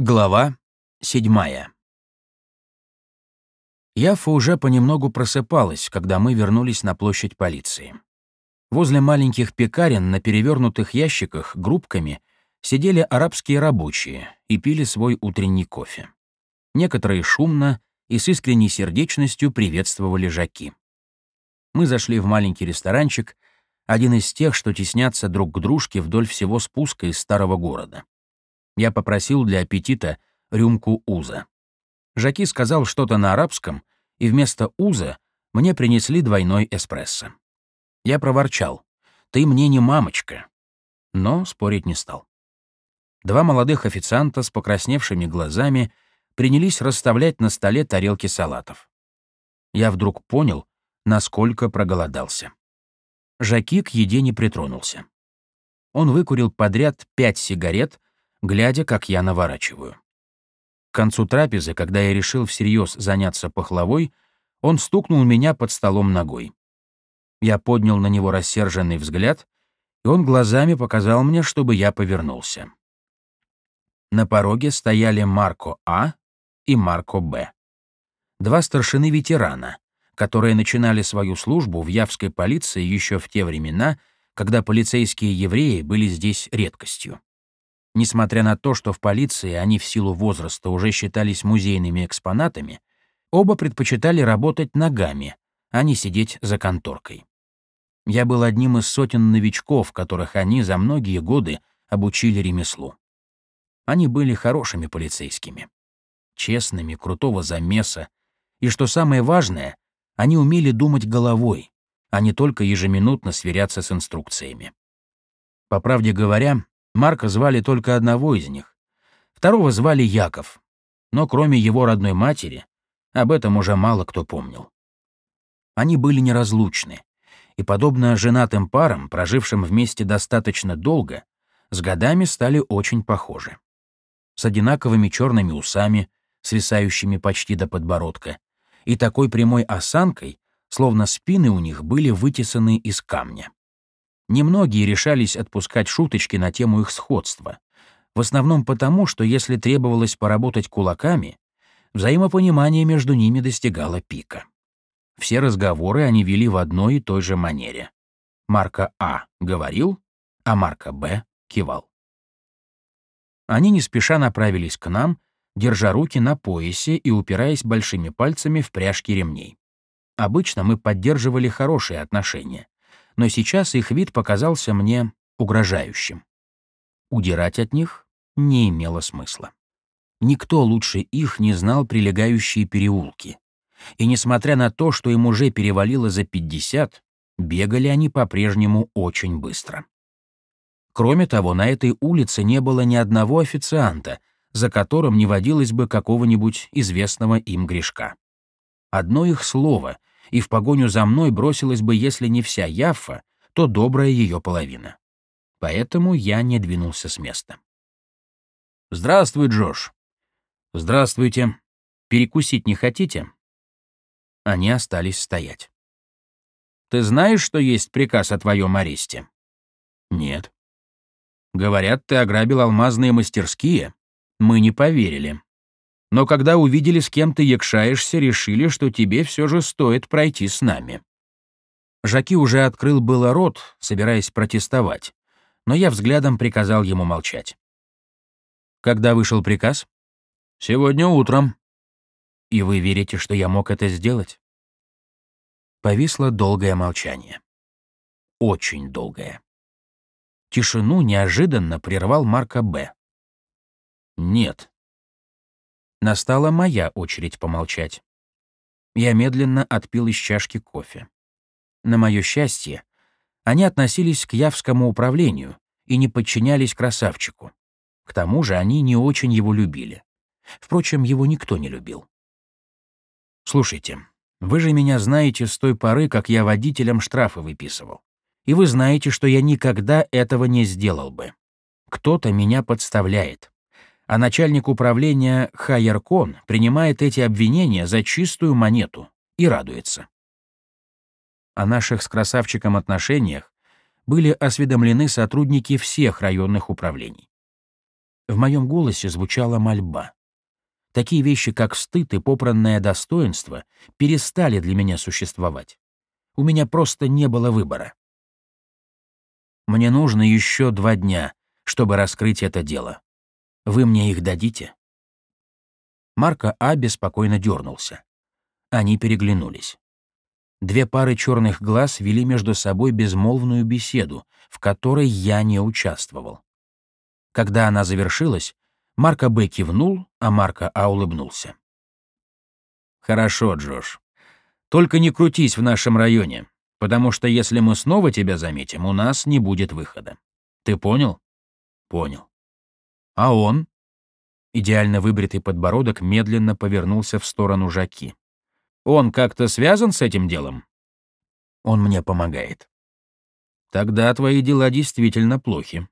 Глава седьмая. Яфа уже понемногу просыпалась, когда мы вернулись на площадь полиции. Возле маленьких пекарен на перевернутых ящиках группками сидели арабские рабочие и пили свой утренний кофе. Некоторые шумно и с искренней сердечностью приветствовали жаки. Мы зашли в маленький ресторанчик, один из тех, что теснятся друг к дружке вдоль всего спуска из старого города. Я попросил для аппетита рюмку уза. Жаки сказал что-то на арабском, и вместо уза мне принесли двойной эспрессо. Я проворчал. «Ты мне не мамочка». Но спорить не стал. Два молодых официанта с покрасневшими глазами принялись расставлять на столе тарелки салатов. Я вдруг понял, насколько проголодался. Жаки к еде не притронулся. Он выкурил подряд пять сигарет глядя, как я наворачиваю. К концу трапезы, когда я решил всерьез заняться пахлавой, он стукнул меня под столом ногой. Я поднял на него рассерженный взгляд, и он глазами показал мне, чтобы я повернулся. На пороге стояли Марко А и Марко Б. Два старшины-ветерана, которые начинали свою службу в Явской полиции еще в те времена, когда полицейские евреи были здесь редкостью. Несмотря на то, что в полиции они в силу возраста уже считались музейными экспонатами, оба предпочитали работать ногами, а не сидеть за конторкой. Я был одним из сотен новичков, которых они за многие годы обучили ремеслу. Они были хорошими полицейскими, честными, крутого замеса, и, что самое важное, они умели думать головой, а не только ежеминутно сверяться с инструкциями. По правде говоря, Марка звали только одного из них. Второго звали Яков. Но кроме его родной матери, об этом уже мало кто помнил. Они были неразлучны, и, подобно женатым парам, прожившим вместе достаточно долго, с годами стали очень похожи. С одинаковыми черными усами, свисающими почти до подбородка, и такой прямой осанкой, словно спины у них были вытесаны из камня. Немногие решались отпускать шуточки на тему их сходства. В основном потому, что если требовалось поработать кулаками, взаимопонимание между ними достигало пика. Все разговоры они вели в одной и той же манере. Марка А говорил, а Марка Б кивал. Они не спеша направились к нам, держа руки на поясе и упираясь большими пальцами в пряжки ремней. Обычно мы поддерживали хорошие отношения но сейчас их вид показался мне угрожающим. Удирать от них не имело смысла. Никто лучше их не знал прилегающие переулки. И несмотря на то, что им уже перевалило за 50, бегали они по-прежнему очень быстро. Кроме того, на этой улице не было ни одного официанта, за которым не водилось бы какого-нибудь известного им грешка. Одно их слово — и в погоню за мной бросилась бы, если не вся Яффа, то добрая ее половина. Поэтому я не двинулся с места. «Здравствуй, Джош». «Здравствуйте. Перекусить не хотите?» Они остались стоять. «Ты знаешь, что есть приказ о твоем аресте?» «Нет». «Говорят, ты ограбил алмазные мастерские. Мы не поверили но когда увидели, с кем ты якшаешься, решили, что тебе все же стоит пройти с нами». Жаки уже открыл было рот, собираясь протестовать, но я взглядом приказал ему молчать. «Когда вышел приказ?» «Сегодня утром». «И вы верите, что я мог это сделать?» Повисло долгое молчание. Очень долгое. Тишину неожиданно прервал Марка Б. «Нет», Настала моя очередь помолчать. Я медленно отпил из чашки кофе. На мое счастье, они относились к Явскому управлению и не подчинялись красавчику. К тому же они не очень его любили. Впрочем, его никто не любил. «Слушайте, вы же меня знаете с той поры, как я водителям штрафы выписывал. И вы знаете, что я никогда этого не сделал бы. Кто-то меня подставляет а начальник управления Хайеркон принимает эти обвинения за чистую монету и радуется. О наших с красавчиком отношениях были осведомлены сотрудники всех районных управлений. В моем голосе звучала мольба. Такие вещи, как стыд и попранное достоинство, перестали для меня существовать. У меня просто не было выбора. Мне нужно еще два дня, чтобы раскрыть это дело. Вы мне их дадите?» Марко А. беспокойно дернулся. Они переглянулись. Две пары черных глаз вели между собой безмолвную беседу, в которой я не участвовал. Когда она завершилась, Марко Б. кивнул, а Марко А. улыбнулся. «Хорошо, Джош. Только не крутись в нашем районе, потому что если мы снова тебя заметим, у нас не будет выхода. Ты понял?» «Понял». «А он?» Идеально выбритый подбородок медленно повернулся в сторону Жаки. «Он как-то связан с этим делом?» «Он мне помогает». «Тогда твои дела действительно плохи».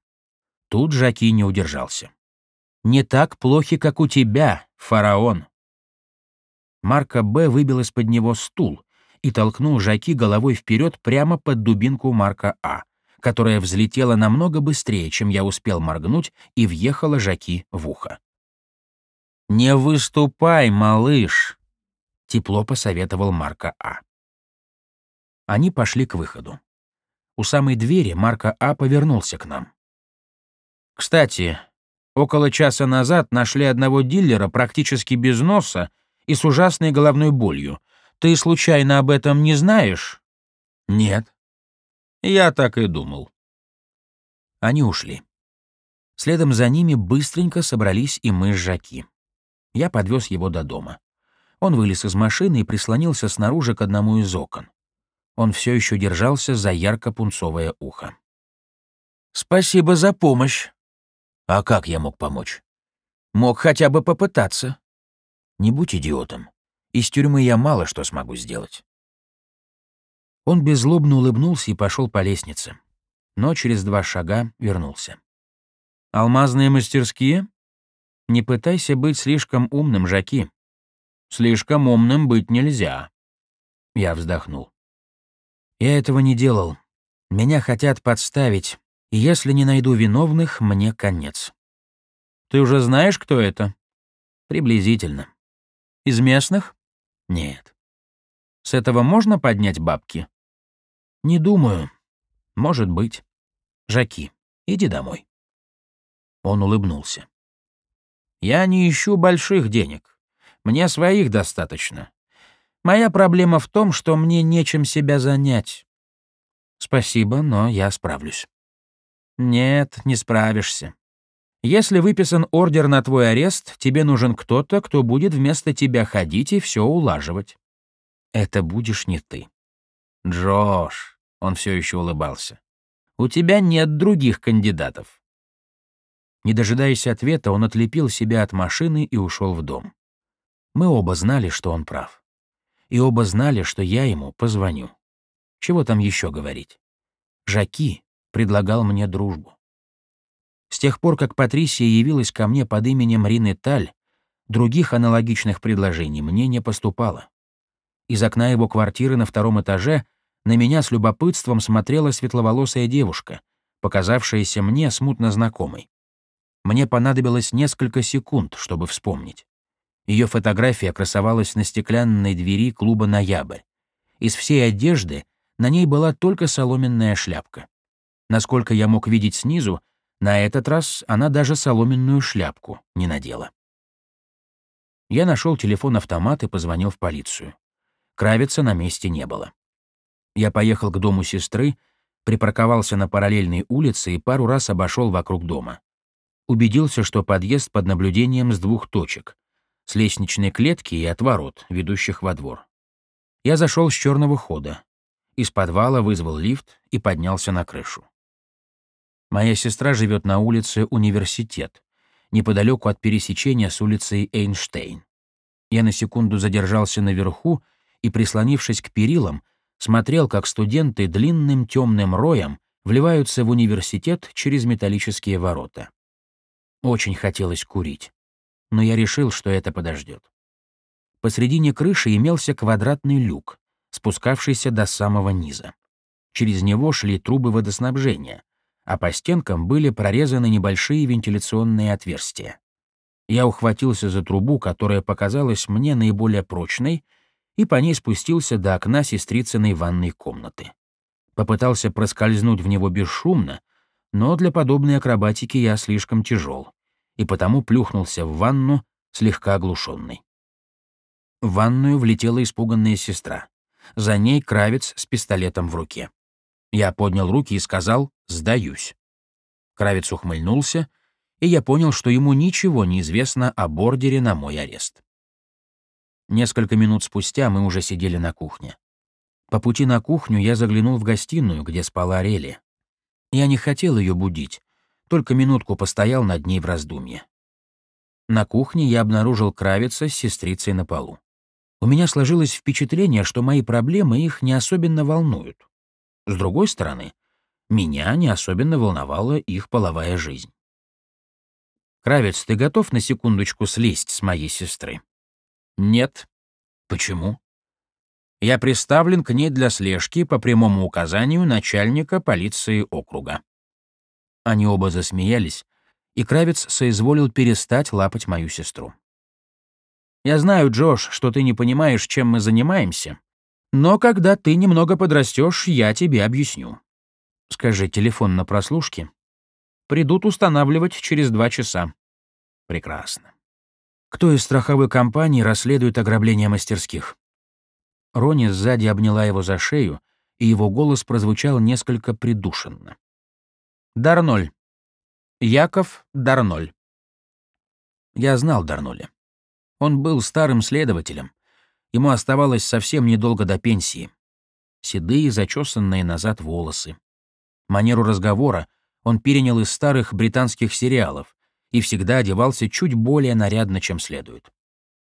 Тут Жаки не удержался. «Не так плохи, как у тебя, фараон». Марка Б. выбил из-под него стул и толкнул Жаки головой вперед прямо под дубинку Марка А, которая взлетела намного быстрее, чем я успел моргнуть, и въехала Жаки в ухо. «Не выступай, малыш!» — тепло посоветовал Марка А. Они пошли к выходу. У самой двери Марка А повернулся к нам. «Кстати, около часа назад нашли одного дилера практически без носа и с ужасной головной болью. Ты случайно об этом не знаешь?» «Нет». «Я так и думал». Они ушли. Следом за ними быстренько собрались и мы с Жаки. Я подвез его до дома. Он вылез из машины и прислонился снаружи к одному из окон. Он все еще держался за ярко-пунцовое ухо. «Спасибо за помощь». «А как я мог помочь?» «Мог хотя бы попытаться». «Не будь идиотом. Из тюрьмы я мало что смогу сделать». Он беззлобно улыбнулся и пошел по лестнице, но через два шага вернулся. «Алмазные мастерские?» Не пытайся быть слишком умным, Жаки. Слишком умным быть нельзя. Я вздохнул. Я этого не делал. Меня хотят подставить, и если не найду виновных, мне конец. Ты уже знаешь, кто это? Приблизительно. Из местных? Нет. С этого можно поднять бабки? Не думаю. Может быть. Жаки, иди домой. Он улыбнулся. Я не ищу больших денег. Мне своих достаточно. Моя проблема в том, что мне нечем себя занять. Спасибо, но я справлюсь. Нет, не справишься. Если выписан ордер на твой арест, тебе нужен кто-то, кто будет вместо тебя ходить и все улаживать. Это будешь не ты. Джош, он все еще улыбался. У тебя нет других кандидатов. Не дожидаясь ответа, он отлепил себя от машины и ушел в дом. Мы оба знали, что он прав. И оба знали, что я ему позвоню. Чего там еще говорить? Жаки предлагал мне дружбу. С тех пор, как Патрисия явилась ко мне под именем Рины Таль, других аналогичных предложений мне не поступало. Из окна его квартиры на втором этаже на меня с любопытством смотрела светловолосая девушка, показавшаяся мне смутно знакомой. Мне понадобилось несколько секунд, чтобы вспомнить. Ее фотография красовалась на стеклянной двери клуба «Ноябрь». Из всей одежды на ней была только соломенная шляпка. Насколько я мог видеть снизу, на этот раз она даже соломенную шляпку не надела. Я нашел телефон-автомат и позвонил в полицию. Кравица на месте не было. Я поехал к дому сестры, припарковался на параллельной улице и пару раз обошел вокруг дома убедился, что подъезд под наблюдением с двух точек — с лестничной клетки и от ворот, ведущих во двор. Я зашел с черного хода. Из подвала вызвал лифт и поднялся на крышу. Моя сестра живет на улице Университет, неподалеку от пересечения с улицей Эйнштейн. Я на секунду задержался наверху и, прислонившись к перилам, смотрел, как студенты длинным темным роем вливаются в университет через металлические ворота. Очень хотелось курить, но я решил, что это подождет. Посредине крыши имелся квадратный люк, спускавшийся до самого низа. Через него шли трубы водоснабжения, а по стенкам были прорезаны небольшие вентиляционные отверстия. Я ухватился за трубу, которая показалась мне наиболее прочной, и по ней спустился до окна сестрицыной ванной комнаты. Попытался проскользнуть в него бесшумно, но для подобной акробатики я слишком тяжел, и потому плюхнулся в ванну, слегка оглушенный. В ванную влетела испуганная сестра. За ней Кравец с пистолетом в руке. Я поднял руки и сказал «сдаюсь». Кравец ухмыльнулся, и я понял, что ему ничего не известно о бордере на мой арест. Несколько минут спустя мы уже сидели на кухне. По пути на кухню я заглянул в гостиную, где спала Рели. Я не хотел ее будить, только минутку постоял над ней в раздумье. На кухне я обнаружил Кравица с сестрицей на полу. У меня сложилось впечатление, что мои проблемы их не особенно волнуют. С другой стороны, меня не особенно волновала их половая жизнь. «Кравец, ты готов на секундочку слезть с моей сестры?» «Нет». «Почему?» Я приставлен к ней для слежки по прямому указанию начальника полиции округа. Они оба засмеялись, и Кравец соизволил перестать лапать мою сестру. «Я знаю, Джош, что ты не понимаешь, чем мы занимаемся, но когда ты немного подрастешь, я тебе объясню. Скажи, телефон на прослушке? Придут устанавливать через два часа. Прекрасно. Кто из страховой компании расследует ограбление мастерских? Рони сзади обняла его за шею, и его голос прозвучал несколько придушенно. «Дарноль. Яков Дарноль». Я знал Дарноля. Он был старым следователем. Ему оставалось совсем недолго до пенсии. Седые, зачесанные назад волосы. Манеру разговора он перенял из старых британских сериалов и всегда одевался чуть более нарядно, чем следует.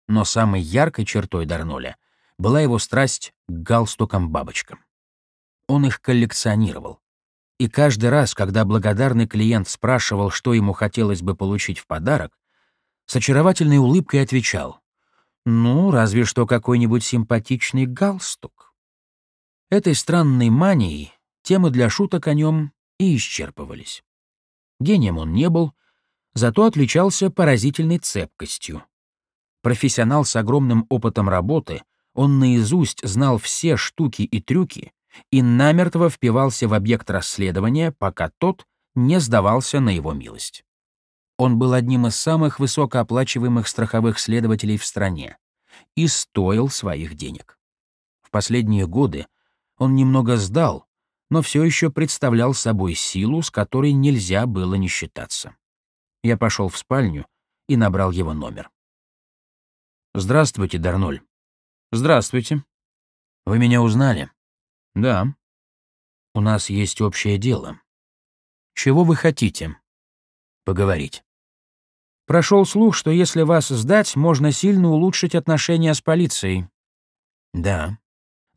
Но самой яркой чертой Дарноля — была его страсть к галстукам-бабочкам. Он их коллекционировал. И каждый раз, когда благодарный клиент спрашивал, что ему хотелось бы получить в подарок, с очаровательной улыбкой отвечал «Ну, разве что какой-нибудь симпатичный галстук». Этой странной манией темы для шуток о нем и исчерпывались. Гением он не был, зато отличался поразительной цепкостью. Профессионал с огромным опытом работы — он наизусть знал все штуки и трюки и намертво впивался в объект расследования, пока тот не сдавался на его милость. Он был одним из самых высокооплачиваемых страховых следователей в стране и стоил своих денег. В последние годы он немного сдал, но все еще представлял собой силу, с которой нельзя было не считаться. Я пошел в спальню и набрал его номер. «Здравствуйте, Дарноль. «Здравствуйте. Вы меня узнали?» «Да. У нас есть общее дело. Чего вы хотите?» «Поговорить». Прошел слух, что если вас сдать, можно сильно улучшить отношения с полицией. Да.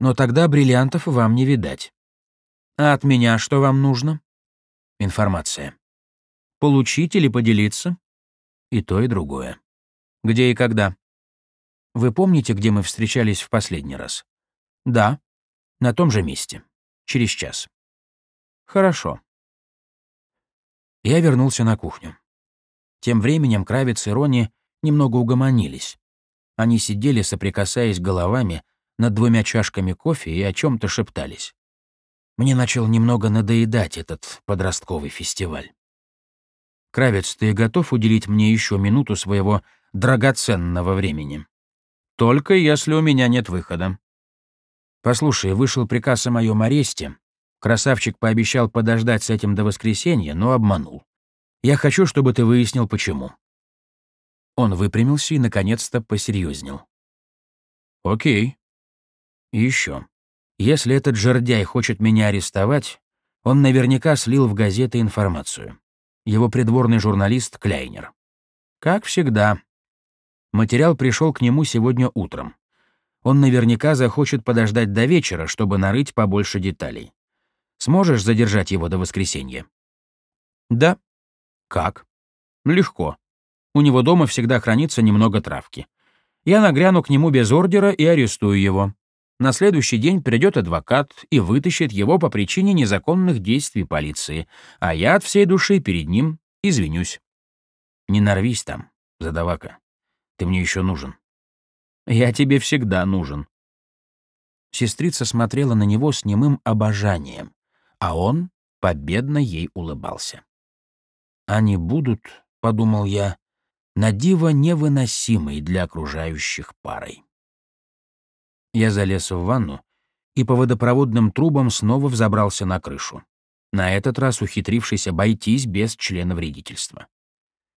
Но тогда бриллиантов вам не видать. А от меня что вам нужно? Информация. Получить или поделиться? И то, и другое. Где и когда? Вы помните, где мы встречались в последний раз? Да. На том же месте. Через час. Хорошо. Я вернулся на кухню. Тем временем Кравец и Рони немного угомонились. Они сидели, соприкасаясь головами, над двумя чашками кофе и о чем то шептались. Мне начал немного надоедать этот подростковый фестиваль. «Кравец, ты готов уделить мне еще минуту своего драгоценного времени?» Только если у меня нет выхода. Послушай, вышел приказ о моем аресте. Красавчик пообещал подождать с этим до воскресенья, но обманул. Я хочу, чтобы ты выяснил, почему. Он выпрямился и, наконец-то, посерьезнел. Окей. Еще. Если этот жердяй хочет меня арестовать, он наверняка слил в газеты информацию. Его придворный журналист Кляйнер. Как всегда, Материал пришел к нему сегодня утром. Он наверняка захочет подождать до вечера, чтобы нарыть побольше деталей. Сможешь задержать его до воскресенья? Да. Как? Легко. У него дома всегда хранится немного травки. Я нагряну к нему без ордера и арестую его. На следующий день придет адвокат и вытащит его по причине незаконных действий полиции, а я от всей души перед ним извинюсь. Не нарвись там, задавака. Ты мне еще нужен. Я тебе всегда нужен. Сестрица смотрела на него с немым обожанием, а он победно ей улыбался. «Они будут, — подумал я, — на диво невыносимой для окружающих парой». Я залез в ванну и по водопроводным трубам снова взобрался на крышу, на этот раз ухитрившись обойтись без члена вредительства.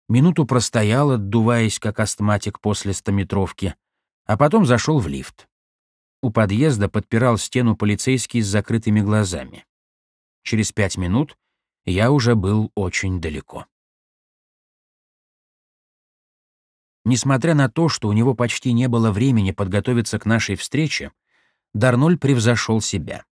Минуту простоял, отдуваясь, как астматик после стометровки, а потом зашел в лифт. У подъезда подпирал стену полицейский с закрытыми глазами. Через пять минут я уже был очень далеко. Несмотря на то, что у него почти не было времени подготовиться к нашей встрече, Дарноль превзошел себя.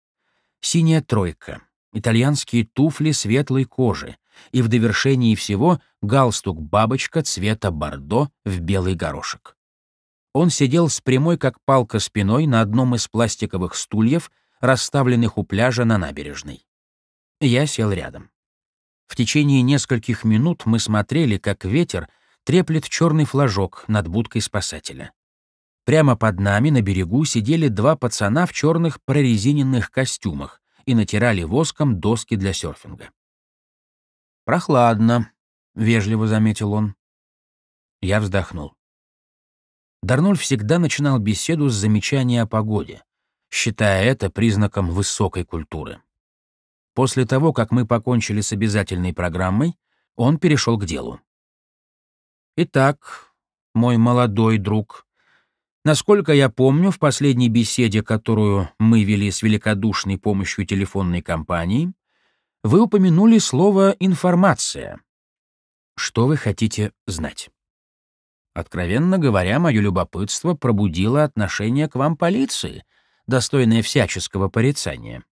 Синяя тройка, итальянские туфли светлой кожи и в довершении всего галстук-бабочка цвета бордо в белый горошек. Он сидел с прямой как палка спиной на одном из пластиковых стульев, расставленных у пляжа на набережной. Я сел рядом. В течение нескольких минут мы смотрели, как ветер треплет черный флажок над будкой спасателя. Прямо под нами на берегу сидели два пацана в черных прорезиненных костюмах и натирали воском доски для серфинга. «Прохладно», — вежливо заметил он. Я вздохнул. Дарноль всегда начинал беседу с замечания о погоде, считая это признаком высокой культуры. После того, как мы покончили с обязательной программой, он перешел к делу. Итак, мой молодой друг, насколько я помню, в последней беседе, которую мы вели с великодушной помощью телефонной компании, вы упомянули слово «информация». Что вы хотите знать? Откровенно говоря, мое любопытство пробудило отношение к вам полиции, достойное всяческого порицания.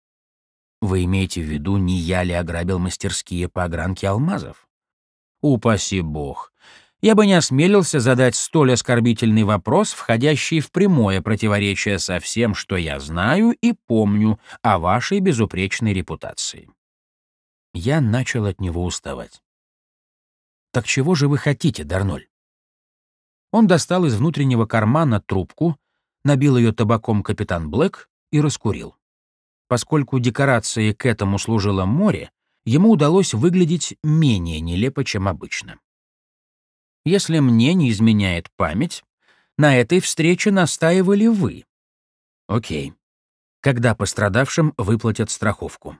Вы имеете в виду, не я ли ограбил мастерские по огранке алмазов? Упаси бог я бы не осмелился задать столь оскорбительный вопрос, входящий в прямое противоречие со всем, что я знаю и помню о вашей безупречной репутации. Я начал от него уставать. «Так чего же вы хотите, Дарноль?» Он достал из внутреннего кармана трубку, набил ее табаком капитан Блэк и раскурил. Поскольку декорацией к этому служило море, ему удалось выглядеть менее нелепо, чем обычно. Если мне не изменяет память, на этой встрече настаивали вы. Окей. Когда пострадавшим выплатят страховку?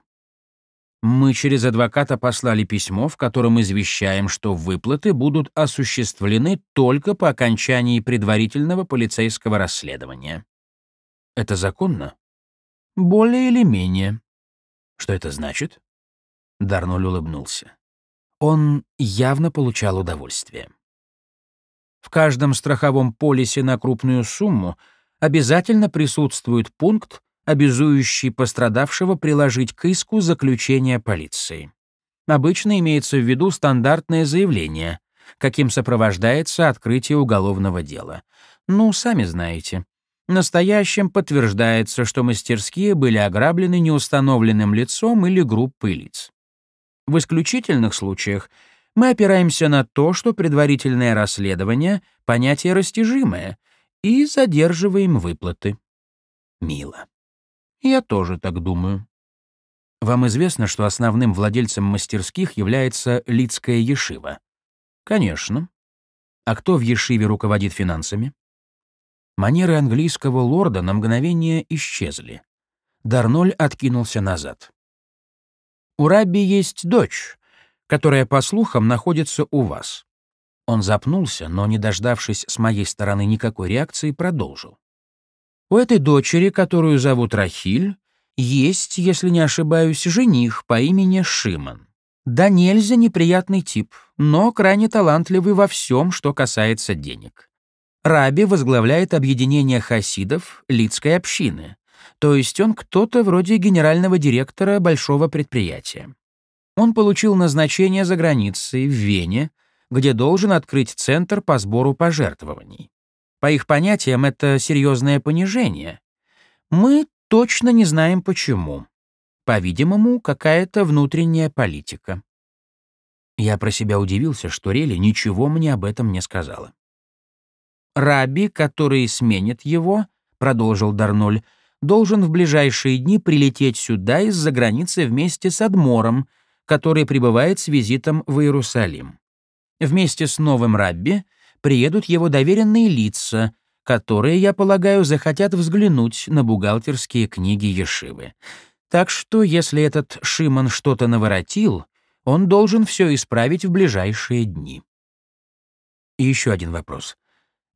Мы через адвоката послали письмо, в котором извещаем, что выплаты будут осуществлены только по окончании предварительного полицейского расследования. Это законно? Более или менее. Что это значит? Дарноль улыбнулся. Он явно получал удовольствие. В каждом страховом полисе на крупную сумму обязательно присутствует пункт, обязующий пострадавшего приложить к иску заключение полиции. Обычно имеется в виду стандартное заявление, каким сопровождается открытие уголовного дела. Ну, сами знаете. Настоящим подтверждается, что мастерские были ограблены неустановленным лицом или группой лиц. В исключительных случаях мы опираемся на то, что предварительное расследование — понятие растяжимое, и задерживаем выплаты. Мило. Я тоже так думаю. Вам известно, что основным владельцем мастерских является Лицкая Ешива? Конечно. А кто в Ешиве руководит финансами? Манеры английского лорда на мгновение исчезли. Дарноль откинулся назад. У Рабби есть дочь, которая, по слухам, находится у вас». Он запнулся, но, не дождавшись с моей стороны никакой реакции, продолжил. «У этой дочери, которую зовут Рахиль, есть, если не ошибаюсь, жених по имени Шиман. Да нельзя неприятный тип, но крайне талантливый во всем, что касается денег. Раби возглавляет объединение хасидов Лидской общины, то есть он кто-то вроде генерального директора большого предприятия. Он получил назначение за границей, в Вене, где должен открыть центр по сбору пожертвований. По их понятиям, это серьезное понижение. Мы точно не знаем почему. По-видимому, какая-то внутренняя политика. Я про себя удивился, что Рели ничего мне об этом не сказала. «Раби, который сменит его», — продолжил Дарноль, должен в ближайшие дни прилететь сюда из-за границы вместе с Адмором, который прибывает с визитом в Иерусалим. Вместе с новым Рабби приедут его доверенные лица, которые, я полагаю, захотят взглянуть на бухгалтерские книги Ешивы. Так что, если этот Шимон что-то наворотил, он должен все исправить в ближайшие дни. И еще один вопрос.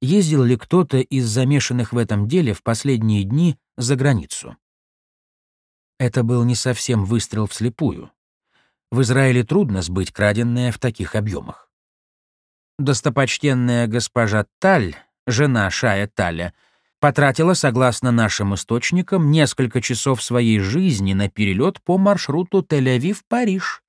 Ездил ли кто-то из замешанных в этом деле в последние дни за границу? Это был не совсем выстрел вслепую. В Израиле трудно сбыть краденное в таких объемах. Достопочтенная госпожа Таль, жена Шая Таля, потратила, согласно нашим источникам, несколько часов своей жизни на перелет по маршруту Тель-Авив-Париж,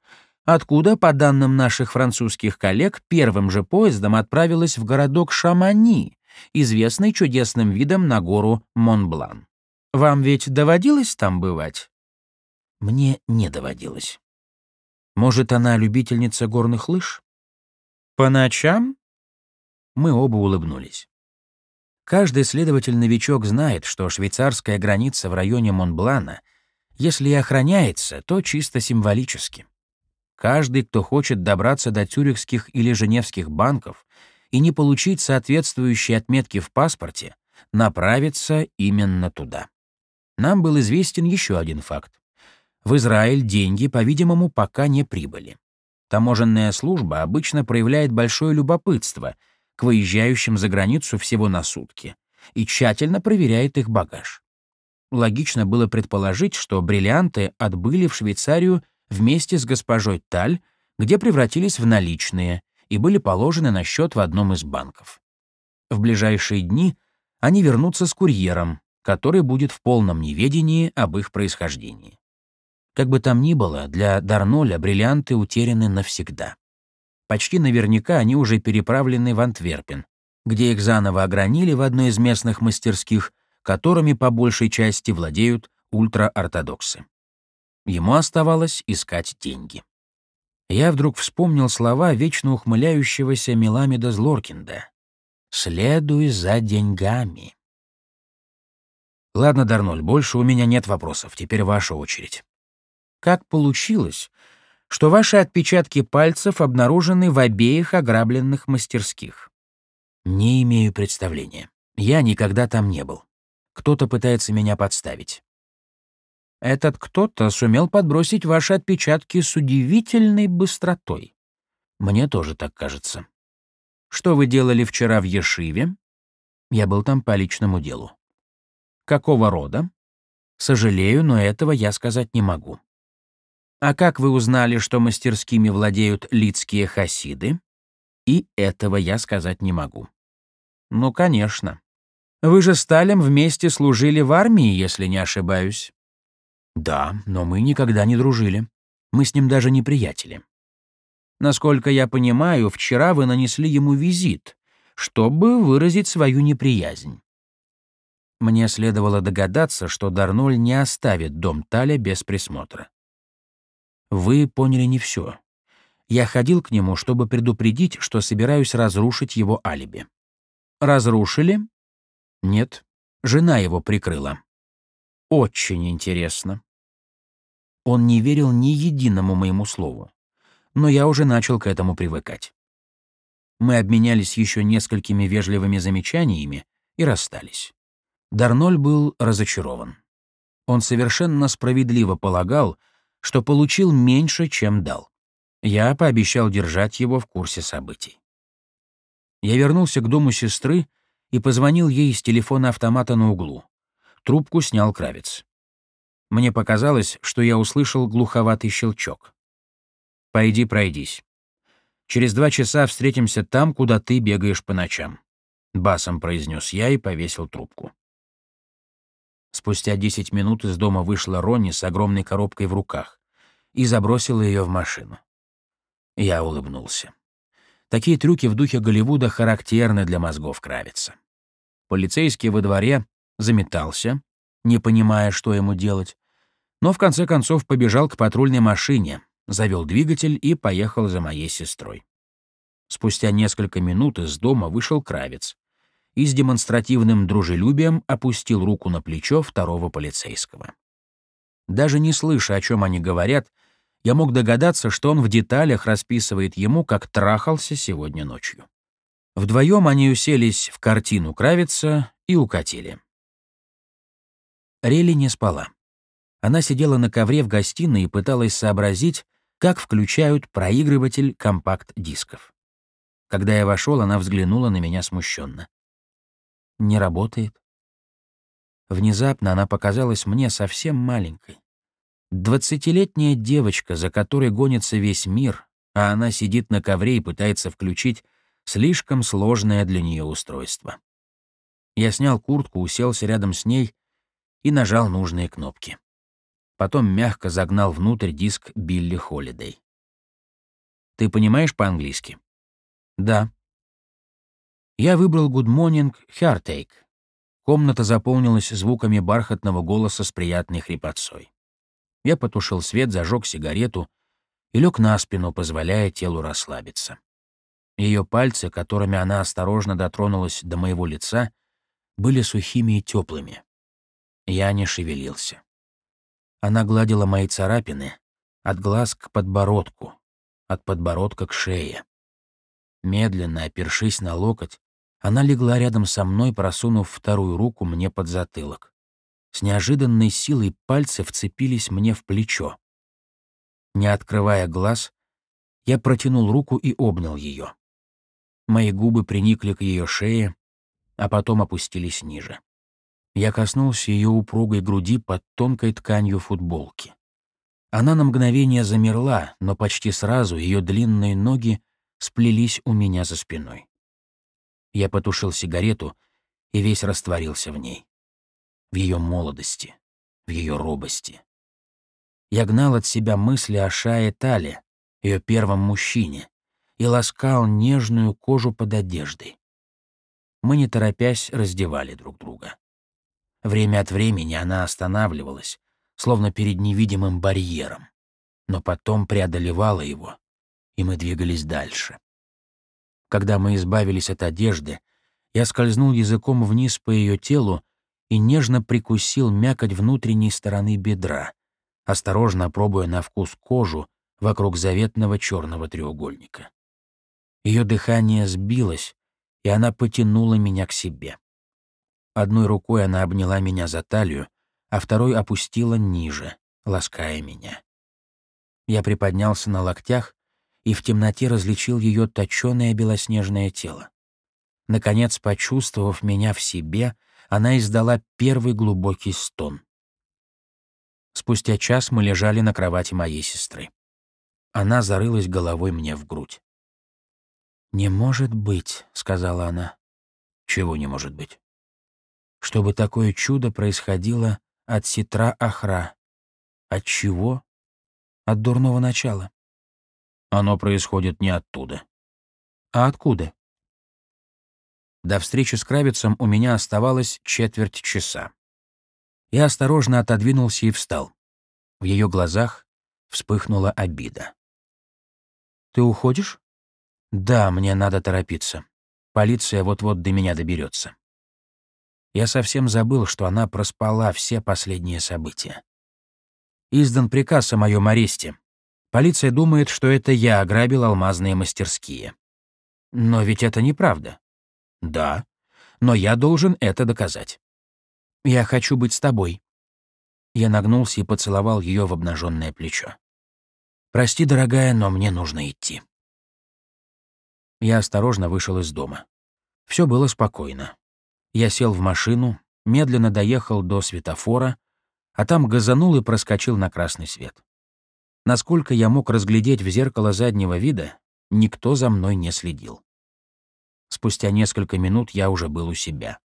откуда, по данным наших французских коллег, первым же поездом отправилась в городок Шамани, известный чудесным видом на гору Монблан. Вам ведь доводилось там бывать? Мне не доводилось. Может, она любительница горных лыж? По ночам? Мы оба улыбнулись. Каждый следователь-новичок знает, что швейцарская граница в районе Монблана, если и охраняется, то чисто символически. Каждый, кто хочет добраться до тюрихских или женевских банков и не получить соответствующие отметки в паспорте, направится именно туда. Нам был известен еще один факт. В Израиль деньги, по-видимому, пока не прибыли. Таможенная служба обычно проявляет большое любопытство — к выезжающим за границу всего на сутки и тщательно проверяет их багаж. Логично было предположить, что бриллианты отбыли в Швейцарию вместе с госпожой Таль, где превратились в наличные и были положены на счет в одном из банков. В ближайшие дни они вернутся с курьером, который будет в полном неведении об их происхождении. Как бы там ни было, для Дарноля бриллианты утеряны навсегда. Почти наверняка они уже переправлены в Антверпен, где их заново огранили в одной из местных мастерских, которыми по большей части владеют ультраортодоксы. Ему оставалось искать деньги. Я вдруг вспомнил слова вечно ухмыляющегося Меламеда Злоркинда. «Следуй за деньгами». Ладно, Дарноль, больше у меня нет вопросов, теперь ваша очередь. Как получилось, что ваши отпечатки пальцев обнаружены в обеих ограбленных мастерских. Не имею представления. Я никогда там не был. Кто-то пытается меня подставить. Этот кто-то сумел подбросить ваши отпечатки с удивительной быстротой. Мне тоже так кажется. Что вы делали вчера в Ешиве? Я был там по личному делу. Какого рода? Сожалею, но этого я сказать не могу. А как вы узнали, что мастерскими владеют лицкие хасиды? И этого я сказать не могу. Ну, конечно. Вы же с Талем вместе служили в армии, если не ошибаюсь. Да, но мы никогда не дружили. Мы с ним даже не приятели. Насколько я понимаю, вчера вы нанесли ему визит, чтобы выразить свою неприязнь. Мне следовало догадаться, что Дарноль не оставит дом Таля без присмотра. Вы поняли не все. Я ходил к нему, чтобы предупредить, что собираюсь разрушить его алиби. Разрушили? Нет. Жена его прикрыла. Очень интересно. Он не верил ни единому моему слову. Но я уже начал к этому привыкать. Мы обменялись еще несколькими вежливыми замечаниями и расстались. Дарноль был разочарован. Он совершенно справедливо полагал, что получил меньше, чем дал. Я пообещал держать его в курсе событий. Я вернулся к дому сестры и позвонил ей из телефона автомата на углу. Трубку снял Кравец. Мне показалось, что я услышал глуховатый щелчок. «Пойди пройдись. Через два часа встретимся там, куда ты бегаешь по ночам», — басом произнес я и повесил трубку. Спустя 10 минут из дома вышла Ронни с огромной коробкой в руках и забросила ее в машину. Я улыбнулся. Такие трюки в духе Голливуда характерны для мозгов Кравица. Полицейский во дворе заметался, не понимая, что ему делать, но в конце концов побежал к патрульной машине, завел двигатель и поехал за моей сестрой. Спустя несколько минут из дома вышел Кравец и с демонстративным дружелюбием опустил руку на плечо второго полицейского. Даже не слыша, о чем они говорят, я мог догадаться, что он в деталях расписывает ему, как трахался сегодня ночью. Вдвоем они уселись в картину Кравица и укатили. Рели не спала. Она сидела на ковре в гостиной и пыталась сообразить, как включают проигрыватель компакт-дисков. Когда я вошел, она взглянула на меня смущенно. «Не работает?» Внезапно она показалась мне совсем маленькой. Двадцатилетняя девочка, за которой гонится весь мир, а она сидит на ковре и пытается включить слишком сложное для нее устройство. Я снял куртку, уселся рядом с ней и нажал нужные кнопки потом мягко загнал внутрь диск Билли Холидей. «Ты понимаешь по-английски?» «Да». Я выбрал «Good Morning Heartache». Комната заполнилась звуками бархатного голоса с приятной хрипотцой. Я потушил свет, зажег сигарету и лег на спину, позволяя телу расслабиться. Ее пальцы, которыми она осторожно дотронулась до моего лица, были сухими и теплыми. Я не шевелился. Она гладила мои царапины от глаз к подбородку, от подбородка к шее. Медленно, опершись на локоть, она легла рядом со мной, просунув вторую руку мне под затылок. С неожиданной силой пальцы вцепились мне в плечо. Не открывая глаз, я протянул руку и обнял ее. Мои губы приникли к ее шее, а потом опустились ниже. Я коснулся ее упругой груди под тонкой тканью футболки. Она на мгновение замерла, но почти сразу ее длинные ноги сплелись у меня за спиной. Я потушил сигарету и весь растворился в ней. В ее молодости, в ее робости. Я гнал от себя мысли о Шае Тале, ее первом мужчине, и ласкал нежную кожу под одеждой. Мы, не торопясь, раздевали друг друга. Время от времени она останавливалась, словно перед невидимым барьером, но потом преодолевала его, и мы двигались дальше. Когда мы избавились от одежды, я скользнул языком вниз по ее телу и нежно прикусил мякоть внутренней стороны бедра, осторожно пробуя на вкус кожу вокруг заветного черного треугольника. Ее дыхание сбилось, и она потянула меня к себе. Одной рукой она обняла меня за талию, а второй опустила ниже, лаская меня. Я приподнялся на локтях и в темноте различил ее точёное белоснежное тело. Наконец, почувствовав меня в себе, она издала первый глубокий стон. Спустя час мы лежали на кровати моей сестры. Она зарылась головой мне в грудь. «Не может быть», — сказала она. «Чего не может быть?» чтобы такое чудо происходило от ситра Ахра. От чего? От дурного начала. Оно происходит не оттуда. А откуда? До встречи с Кравицем у меня оставалось четверть часа. Я осторожно отодвинулся и встал. В ее глазах вспыхнула обида. «Ты уходишь?» «Да, мне надо торопиться. Полиция вот-вот до меня доберется. Я совсем забыл, что она проспала все последние события. Издан приказ о моем аресте. Полиция думает, что это я ограбил алмазные мастерские. Но ведь это неправда. Да, но я должен это доказать. Я хочу быть с тобой. Я нагнулся и поцеловал ее в обнаженное плечо. «Прости, дорогая, но мне нужно идти». Я осторожно вышел из дома. Все было спокойно. Я сел в машину, медленно доехал до светофора, а там газанул и проскочил на красный свет. Насколько я мог разглядеть в зеркало заднего вида, никто за мной не следил. Спустя несколько минут я уже был у себя.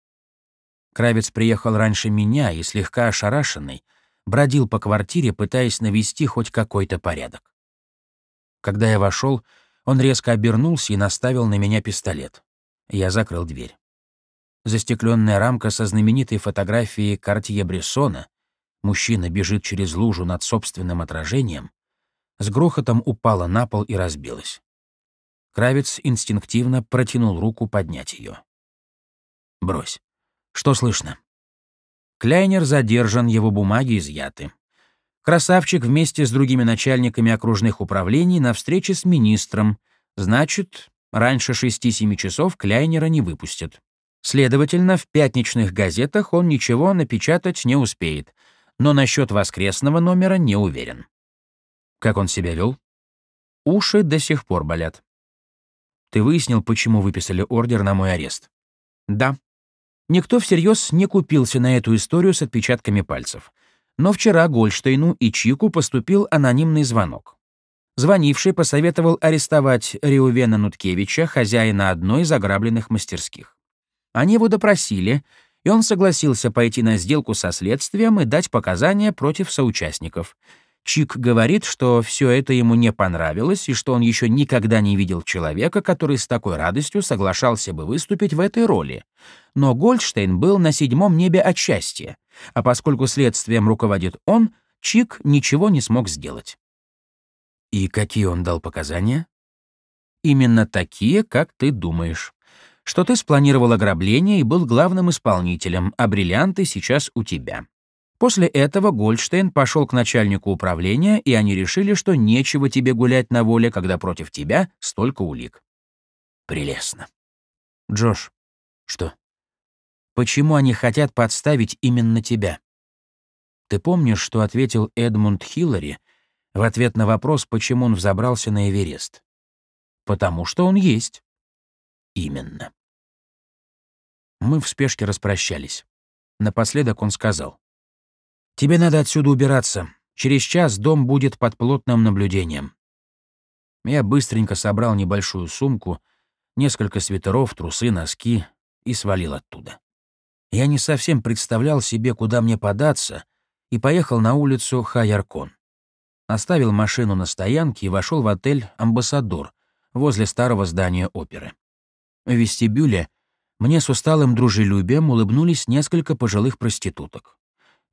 Кравец приехал раньше меня и, слегка ошарашенный, бродил по квартире, пытаясь навести хоть какой-то порядок. Когда я вошел, он резко обернулся и наставил на меня пистолет. Я закрыл дверь. Застекленная рамка со знаменитой фотографией Картье-Брессона мужчина бежит через лужу над собственным отражением, с грохотом упала на пол и разбилась. Кравец инстинктивно протянул руку поднять ее. «Брось. Что слышно?» Кляйнер задержан, его бумаги изъяты. Красавчик вместе с другими начальниками окружных управлений на встрече с министром. Значит, раньше 6-7 часов Кляйнера не выпустят. Следовательно, в пятничных газетах он ничего напечатать не успеет, но насчет воскресного номера не уверен. Как он себя вел? Уши до сих пор болят. Ты выяснил, почему выписали ордер на мой арест? Да. Никто всерьез не купился на эту историю с отпечатками пальцев. Но вчера Гольштейну и Чику поступил анонимный звонок. Звонивший посоветовал арестовать Риувена Нуткевича, хозяина одной из ограбленных мастерских. Они его допросили, и он согласился пойти на сделку со следствием и дать показания против соучастников — Чик говорит, что все это ему не понравилось и что он еще никогда не видел человека, который с такой радостью соглашался бы выступить в этой роли. Но Гольдштейн был на седьмом небе от счастья, а поскольку следствием руководит он, Чик ничего не смог сделать. И какие он дал показания? Именно такие, как ты думаешь. Что ты спланировал ограбление и был главным исполнителем, а бриллианты сейчас у тебя. После этого Гольдштейн пошел к начальнику управления, и они решили, что нечего тебе гулять на воле, когда против тебя столько улик. Прелестно. Джош, что? Почему они хотят подставить именно тебя? Ты помнишь, что ответил Эдмунд Хиллари в ответ на вопрос, почему он взобрался на Эверест? Потому что он есть. Именно. Мы в спешке распрощались. Напоследок он сказал. «Тебе надо отсюда убираться. Через час дом будет под плотным наблюдением». Я быстренько собрал небольшую сумку, несколько свитеров, трусы, носки и свалил оттуда. Я не совсем представлял себе, куда мне податься, и поехал на улицу Хаяркон. Оставил машину на стоянке и вошел в отель «Амбассадор» возле старого здания оперы. В вестибюле мне с усталым дружелюбием улыбнулись несколько пожилых проституток.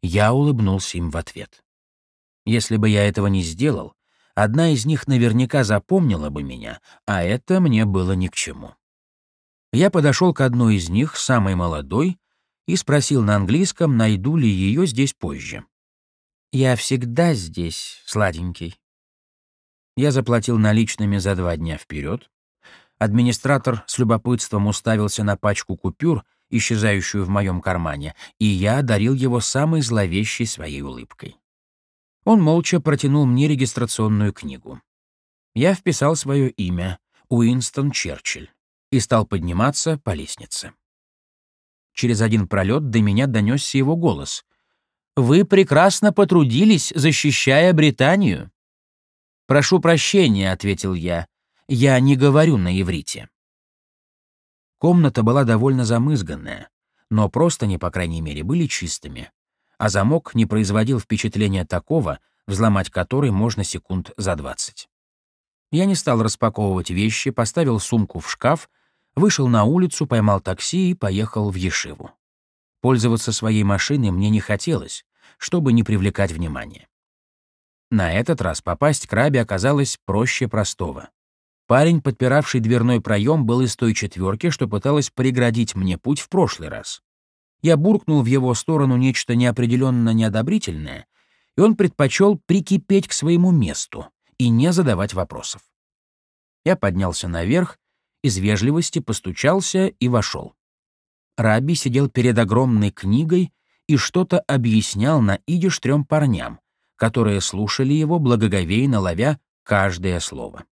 Я улыбнулся им в ответ. Если бы я этого не сделал, одна из них наверняка запомнила бы меня, а это мне было ни к чему. Я подошел к одной из них, самой молодой, и спросил на английском, найду ли ее здесь позже. «Я всегда здесь, сладенький». Я заплатил наличными за два дня вперед. Администратор с любопытством уставился на пачку купюр — исчезающую в моем кармане, и я одарил его самой зловещей своей улыбкой. Он молча протянул мне регистрационную книгу. Я вписал свое имя — Уинстон Черчилль и стал подниматься по лестнице. Через один пролет до меня донесся его голос. «Вы прекрасно потрудились, защищая Британию». «Прошу прощения», — ответил я. «Я не говорю на иврите». Комната была довольно замызганная, но простыни, по крайней мере, были чистыми, а замок не производил впечатления такого, взломать который можно секунд за двадцать. Я не стал распаковывать вещи, поставил сумку в шкаф, вышел на улицу, поймал такси и поехал в Ешиву. Пользоваться своей машиной мне не хотелось, чтобы не привлекать внимания. На этот раз попасть к Рабе оказалось проще простого. Парень, подпиравший дверной проем, был из той четверки, что пыталась преградить мне путь в прошлый раз. Я буркнул в его сторону нечто неопределенно неодобрительное, и он предпочел прикипеть к своему месту и не задавать вопросов. Я поднялся наверх, из вежливости постучался и вошел. Раби сидел перед огромной книгой и что-то объяснял на идиш трем парням, которые слушали его, благоговейно ловя каждое слово.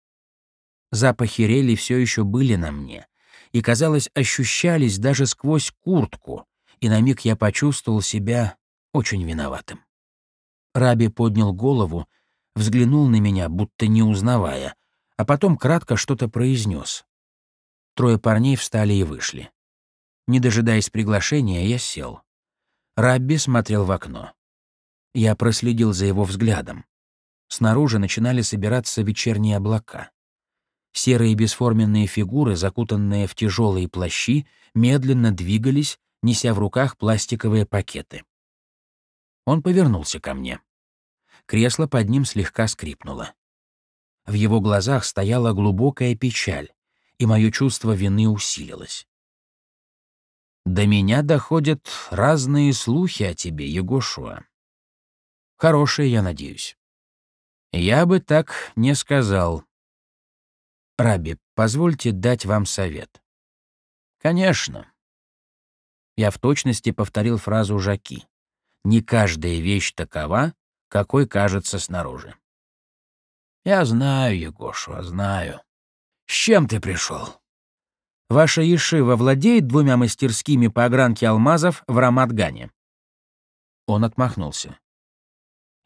Запахи рели все еще были на мне, и, казалось, ощущались даже сквозь куртку, и на миг я почувствовал себя очень виноватым. Раби поднял голову, взглянул на меня, будто не узнавая, а потом кратко что-то произнес. Трое парней встали и вышли. Не дожидаясь приглашения, я сел. Рабби смотрел в окно. Я проследил за его взглядом. Снаружи начинали собираться вечерние облака. Серые бесформенные фигуры, закутанные в тяжелые плащи, медленно двигались, неся в руках пластиковые пакеты. Он повернулся ко мне. Кресло под ним слегка скрипнуло. В его глазах стояла глубокая печаль, и мое чувство вины усилилось. «До меня доходят разные слухи о тебе, Егошуа. Хорошие, я надеюсь. Я бы так не сказал. Раби, позвольте дать вам совет. Конечно. Я в точности повторил фразу Жаки. Не каждая вещь такова, какой кажется снаружи. Я знаю, Егошу, знаю. С чем ты пришел? Ваша Ешива владеет двумя мастерскими по огранке алмазов в Рамадгане. Он отмахнулся.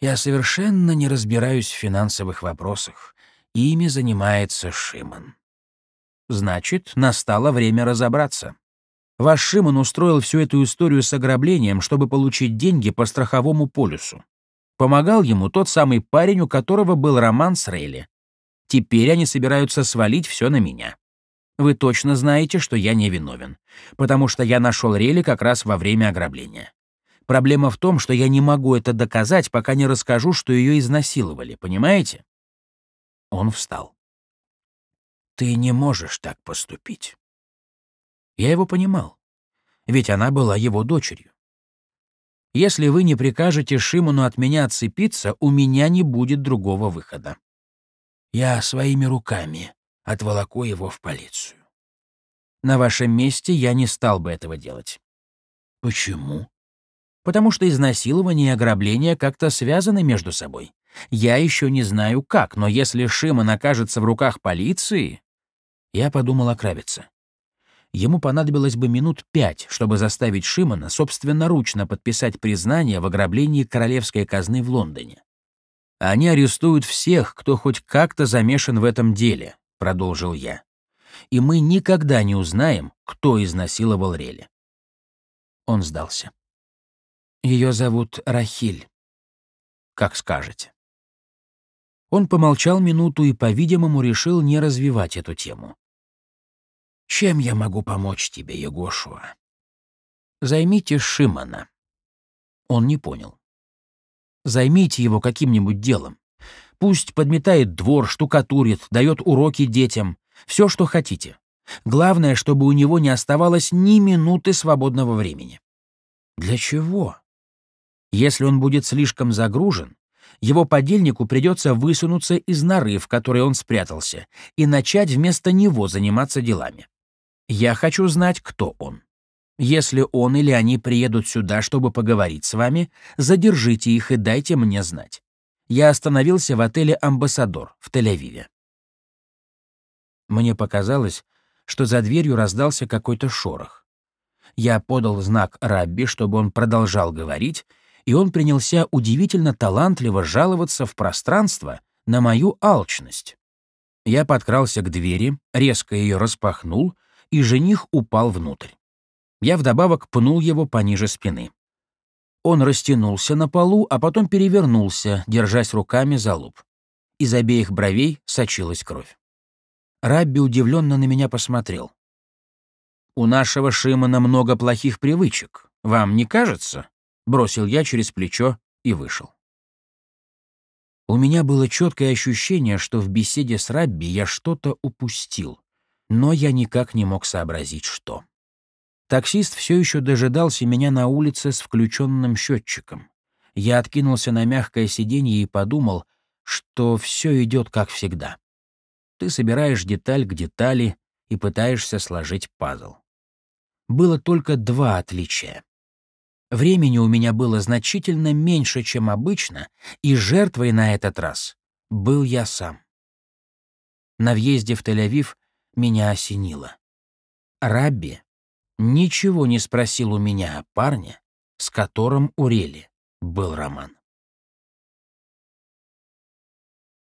Я совершенно не разбираюсь в финансовых вопросах. Ими занимается Шиман. Значит, настало время разобраться. Ваш Шиман устроил всю эту историю с ограблением, чтобы получить деньги по страховому полюсу. Помогал ему тот самый парень, у которого был роман с Рейли. Теперь они собираются свалить все на меня. Вы точно знаете, что я не виновен, потому что я нашел Рейли как раз во время ограбления. Проблема в том, что я не могу это доказать, пока не расскажу, что ее изнасиловали, понимаете? Он встал. Ты не можешь так поступить. Я его понимал, ведь она была его дочерью. Если вы не прикажете Шимону от меня отцепиться, у меня не будет другого выхода. Я своими руками отволоку его в полицию. На вашем месте я не стал бы этого делать. Почему? Потому что изнасилование и ограбление как-то связаны между собой. Я еще не знаю как, но если Шимон окажется в руках полиции... Я подумал о Кравице ему понадобилось бы минут пять, чтобы заставить Шимона собственноручно подписать признание в ограблении королевской казны в Лондоне. «Они арестуют всех, кто хоть как-то замешан в этом деле», — продолжил я. «И мы никогда не узнаем, кто изнасиловал Рели». Он сдался. Ее зовут Рахиль. Как скажете. Он помолчал минуту и, по-видимому, решил не развивать эту тему. Чем я могу помочь тебе, Егошуа? Займите Шимана. Он не понял. Займите его каким-нибудь делом. Пусть подметает двор, штукатурит, дает уроки детям. Все, что хотите. Главное, чтобы у него не оставалось ни минуты свободного времени. Для чего? Если он будет слишком загружен, его подельнику придется высунуться из норы, в которой он спрятался, и начать вместо него заниматься делами. Я хочу знать, кто он. Если он или они приедут сюда, чтобы поговорить с вами, задержите их и дайте мне знать. Я остановился в отеле «Амбассадор» в Тель-Авиве. Мне показалось, что за дверью раздался какой-то шорох. Я подал знак Рабби, чтобы он продолжал говорить, и он принялся удивительно талантливо жаловаться в пространство на мою алчность. Я подкрался к двери, резко ее распахнул — и жених упал внутрь. Я вдобавок пнул его пониже спины. Он растянулся на полу, а потом перевернулся, держась руками за лоб. Из обеих бровей сочилась кровь. Рабби удивленно на меня посмотрел. «У нашего Шимона много плохих привычек. Вам не кажется?» Бросил я через плечо и вышел. У меня было четкое ощущение, что в беседе с Рабби я что-то упустил но я никак не мог сообразить, что. Таксист все еще дожидался меня на улице с включенным счетчиком. Я откинулся на мягкое сиденье и подумал, что все идет как всегда. Ты собираешь деталь к детали и пытаешься сложить пазл. Было только два отличия. Времени у меня было значительно меньше, чем обычно, и жертвой на этот раз был я сам. На въезде в Тель-Авив меня осенило. Рабби ничего не спросил у меня о парне, с которым у Рели был роман.